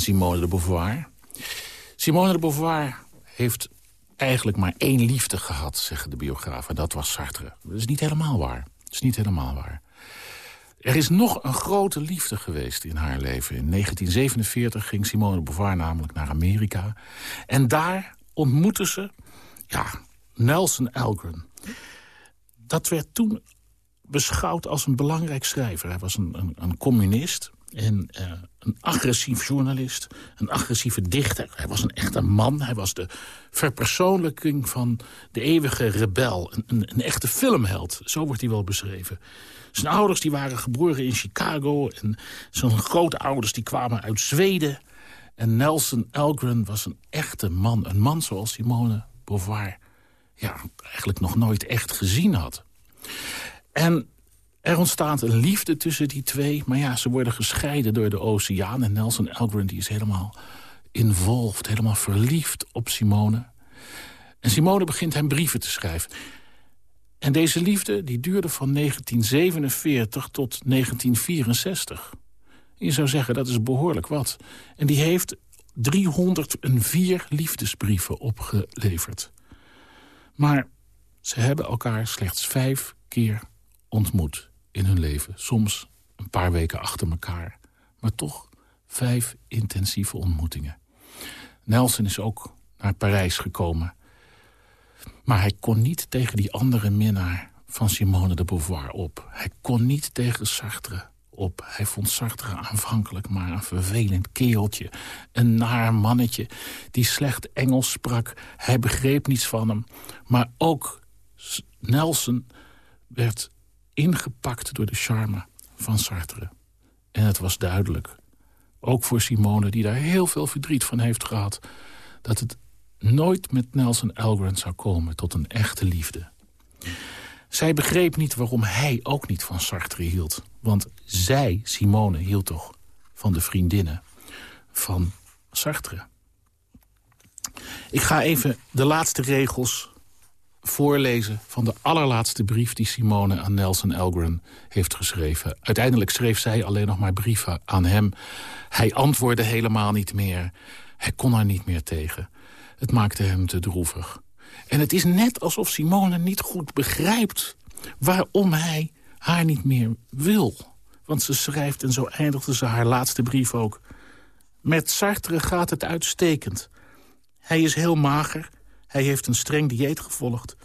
Simone de Beauvoir. Simone de Beauvoir heeft eigenlijk maar één liefde gehad, zeggen de biografen. Dat was Sartre. Dat is niet helemaal waar. Dat is niet helemaal waar. Er is nog een grote liefde geweest in haar leven. In 1947 ging Simone de Beauvoir namelijk naar Amerika. En daar ontmoette ze ja, Nelson Algren. Dat werd toen beschouwd als een belangrijk schrijver. Hij was een, een, een communist en uh, een agressief journalist, een agressieve dichter. Hij was een echte man. Hij was de verpersoonlijking van de eeuwige rebel. Een, een, echte filmheld, zo wordt hij wel beschreven. Zijn ouders die waren geboren in Chicago. En zijn grootouders die kwamen uit Zweden. En Nelson Algren was een echte man. Een man zoals Simone Beauvoir ja, eigenlijk nog nooit echt gezien had. En er ontstaat een liefde tussen die twee. Maar ja, ze worden gescheiden door de oceaan. En Nelson Algren die is helemaal involved, helemaal verliefd op Simone. En Simone begint hem brieven te schrijven. En deze liefde die duurde van 1947 tot 1964. Je zou zeggen, dat is behoorlijk wat. En die heeft 304 liefdesbrieven opgeleverd. Maar ze hebben elkaar slechts vijf keer ontmoet in hun leven. Soms een paar weken achter elkaar. Maar toch vijf intensieve ontmoetingen. Nelson is ook naar Parijs gekomen. Maar hij kon niet tegen die andere minnaar van Simone de Beauvoir op. Hij kon niet tegen Sartre op. Hij vond Sartre aanvankelijk maar een vervelend keeltje. Een naar mannetje die slecht Engels sprak. Hij begreep niets van hem. Maar ook Nelson werd ingepakt door de charme van Sartre. En het was duidelijk, ook voor Simone... die daar heel veel verdriet van heeft gehad... dat het nooit met Nelson Algren zou komen tot een echte liefde. Zij begreep niet waarom hij ook niet van Sartre hield. Want zij, Simone, hield toch van de vriendinnen van Sartre. Ik ga even de laatste regels voorlezen van de allerlaatste brief die Simone aan Nelson Elgren heeft geschreven. Uiteindelijk schreef zij alleen nog maar brieven aan hem. Hij antwoordde helemaal niet meer. Hij kon haar niet meer tegen. Het maakte hem te droevig. En het is net alsof Simone niet goed begrijpt waarom hij haar niet meer wil. Want ze schrijft, en zo eindigde ze haar laatste brief ook... Met Sartre gaat het uitstekend. Hij is heel mager, hij heeft een streng dieet gevolgd.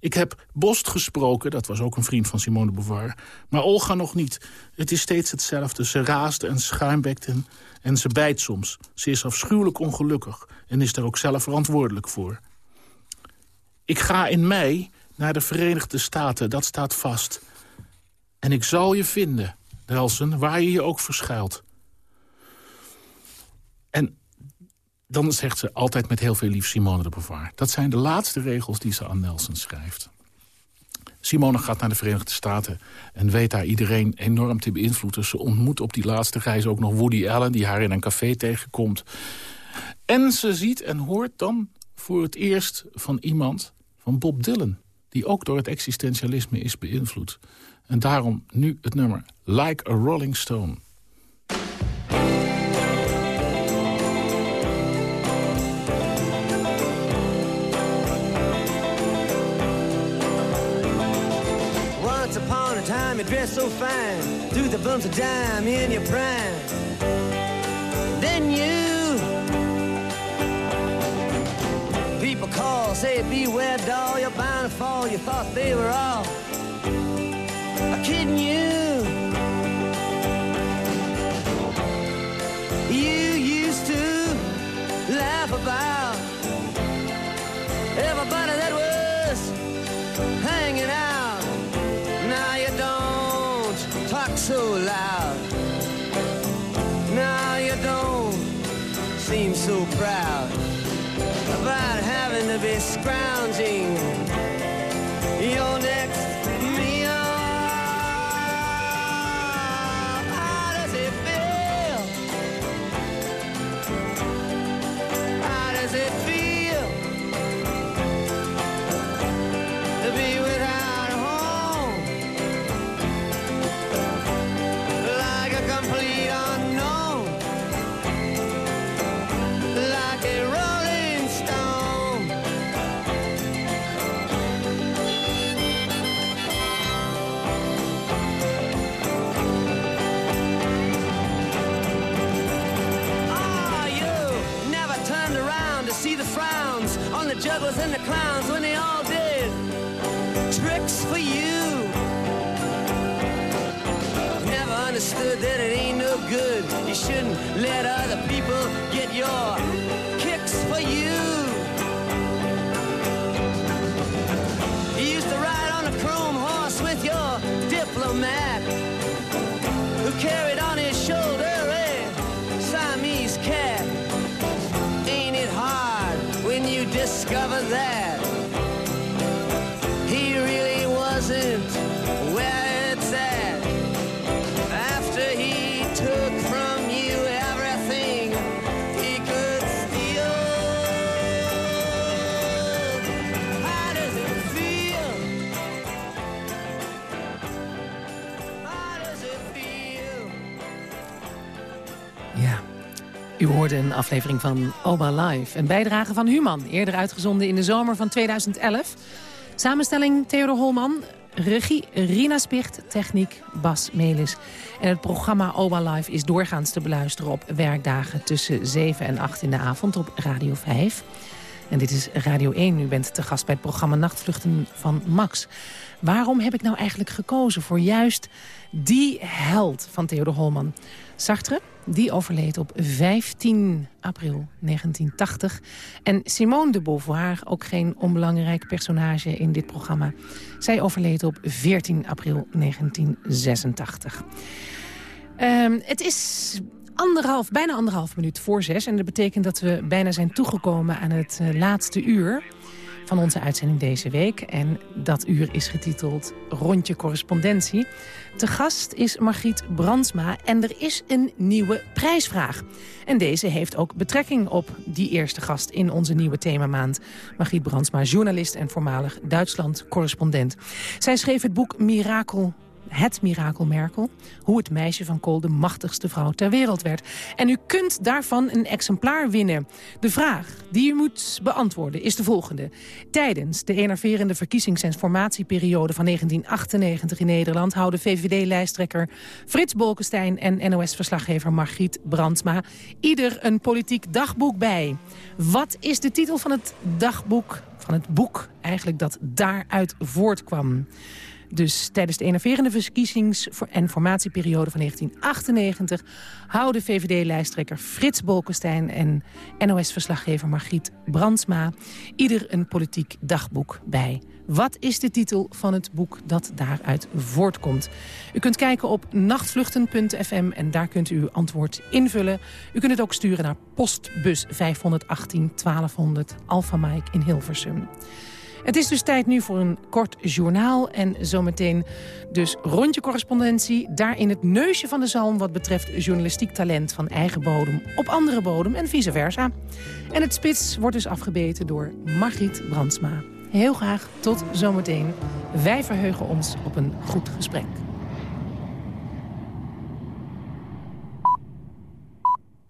Ik heb Bost gesproken, dat was ook een vriend van Simone de Beauvoir. Maar Olga nog niet. Het is steeds hetzelfde. Ze raast en schuimbekt en, en ze bijt soms. Ze is afschuwelijk ongelukkig en is daar ook zelf verantwoordelijk voor. Ik ga in mei naar de Verenigde Staten, dat staat vast. En ik zal je vinden, Nelson, waar je je ook verschuilt. En dan zegt ze altijd met heel veel lief Simone de Beauvoir. Dat zijn de laatste regels die ze aan Nelson schrijft. Simone gaat naar de Verenigde Staten en weet daar iedereen enorm te beïnvloeden. Ze ontmoet op die laatste reis ook nog Woody Allen... die haar in een café tegenkomt. En ze ziet en hoort dan voor het eerst van iemand, van Bob Dylan... die ook door het existentialisme is beïnvloed. En daarom nu het nummer Like a Rolling Stone.
Time you dress so fine Through the bumps of dime in your prime. Then you People call, say beware doll You're bound to fall, you thought they were all Kidding you. You used to laugh about Everybody that was
ground. U hoorde een aflevering van Oba Live. Een bijdrage van Human, eerder uitgezonden in de zomer van 2011. Samenstelling Theodor Holman, regie Rina Spicht, techniek Bas Melis. En het programma Oba Live is doorgaans te beluisteren op werkdagen tussen 7 en 8 in de avond op Radio 5. En dit is Radio 1. U bent te gast bij het programma Nachtvluchten van Max. Waarom heb ik nou eigenlijk gekozen voor juist die held van Theodor Holman? Sartre, die overleed op 15 april 1980. En Simone de Beauvoir, ook geen onbelangrijk personage in dit programma. Zij overleed op 14 april 1986. Ehm, het is anderhalf, bijna anderhalf minuut voor zes. En dat betekent dat we bijna zijn toegekomen aan het eh, laatste uur van onze uitzending deze week. En dat uur is getiteld Rondje Correspondentie. Te gast is Margriet Brandsma en er is een nieuwe prijsvraag. En deze heeft ook betrekking op die eerste gast in onze nieuwe themamaand. Margriet Brandsma, journalist en voormalig Duitsland-correspondent. Zij schreef het boek Mirakel het mirakel Merkel. Hoe het meisje van Kool de machtigste vrouw ter wereld werd. En u kunt daarvan een exemplaar winnen. De vraag die u moet beantwoorden is de volgende. Tijdens de enerverende verkiezings- en formatieperiode van 1998 in Nederland... houden VVD-lijsttrekker Frits Bolkestein en NOS-verslaggever Margriet Brandsma... ieder een politiek dagboek bij. Wat is de titel van het dagboek, van het boek eigenlijk dat daaruit voortkwam? Dus tijdens de enerverende verkiezings- en formatieperiode van 1998... houden VVD-lijsttrekker Frits Bolkestein en NOS-verslaggever Margriet Brandsma... ieder een politiek dagboek bij. Wat is de titel van het boek dat daaruit voortkomt? U kunt kijken op nachtvluchten.fm en daar kunt u uw antwoord invullen. U kunt het ook sturen naar postbus 518 1200 Alpha Mike in Hilversum. Het is dus tijd nu voor een kort journaal. En zometeen dus rondje correspondentie. Daar in het neusje van de zalm wat betreft journalistiek talent van eigen bodem op andere bodem en vice versa. En het spits wordt dus afgebeten door Margriet Brandsma. Heel graag tot zometeen. Wij verheugen ons op een goed gesprek.